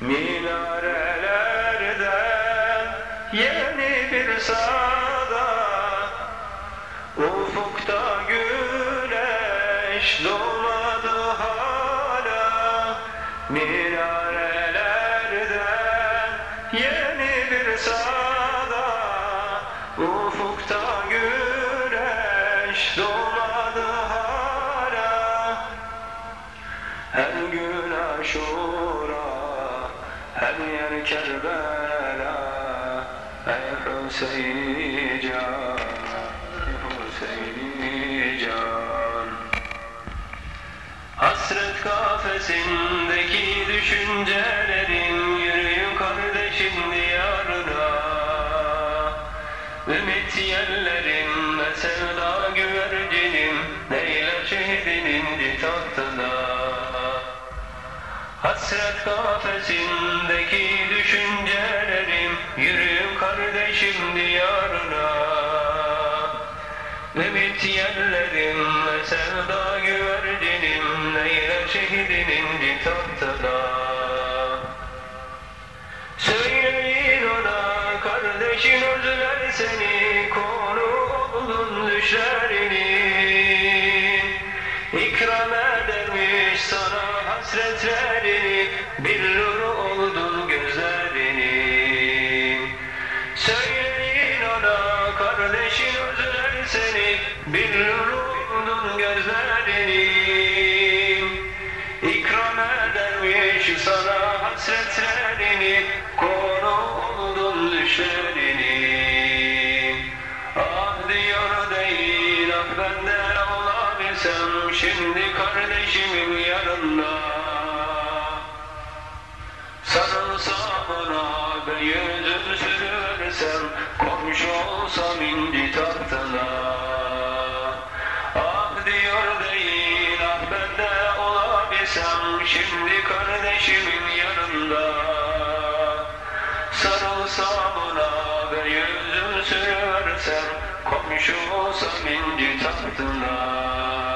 Minarelerden yeni bir sada Ufukta güneş doğmadı hala. Minarelerden yeni bir sada Ufukta güneş doğmadı hala. Her gün aşura, her yer Kerbela Ey Hüseyin Hasret kafesindeki düşüncelerin Yürüyün kardeşim diyarına. Ümit yerlerin ve sevda güvercinin Neyler şehidinin tahtına Hasret kafesindeki düşüncelerim Yürüyün kardeşim diyarına. Ümit yerlerim ve sevda güvercinim Neyler şehidinin tahtına Söyleyin ona kardeşin özler seni Konu oldun düşlerini. İkram edermiş Bir nur oldun gözlerini Söyleyin ona kardeşin özler seni. Bir nur oldun gözlerini İkram edermiş sana hasretlerini. Konu oldun düşlerini. Ah diyor değil ah ben de olabilsem Şimdi kardeşimin Sarılsam ona ve yüzüm sürüversem Komşu olsam inci tahtına. Ah diyor değil ah ben de Şimdi kardeşimin yanında. Sarılsam ona ve yüzüm sürüversem Komşu olsam inci tahtına